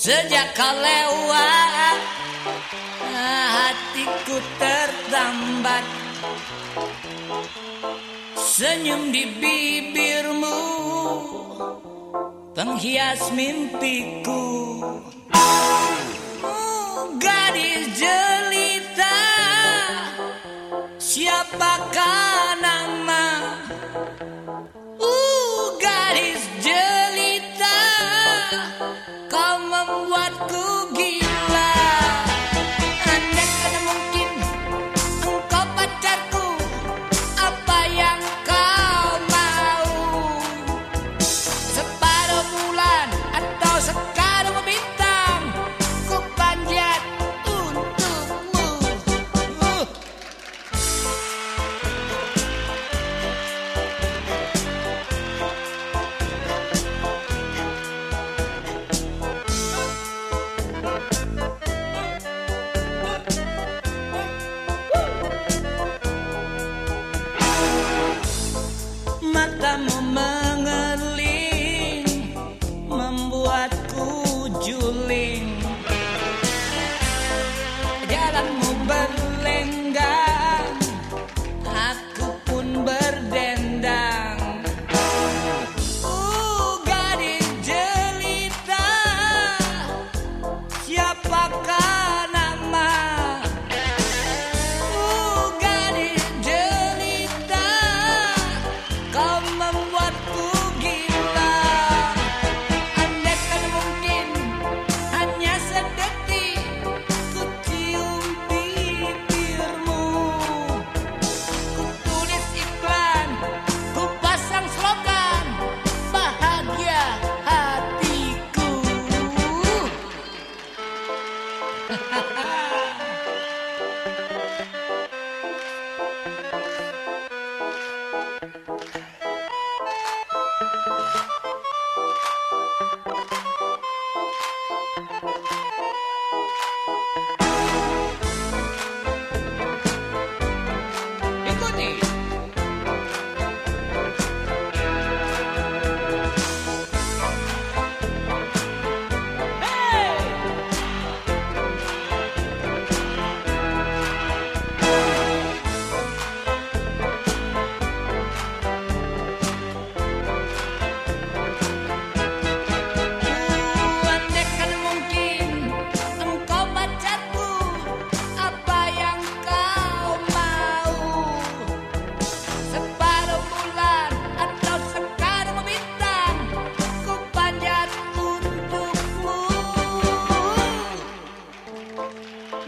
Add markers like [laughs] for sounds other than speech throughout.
Sejak kau lewat Hatiku tertambat Senyum di bibirmu. Kan penghias mimpiku.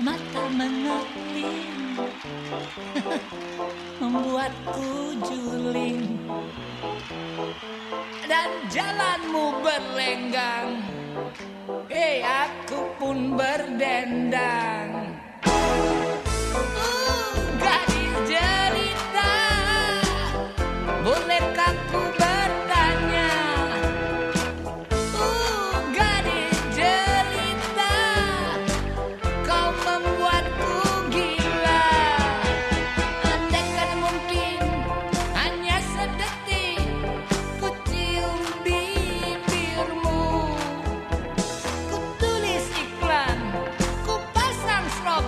mata mengelir [laughs] membuatku juling. Dan jalanmu berlenggang eh aku pun berdendang.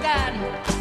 again.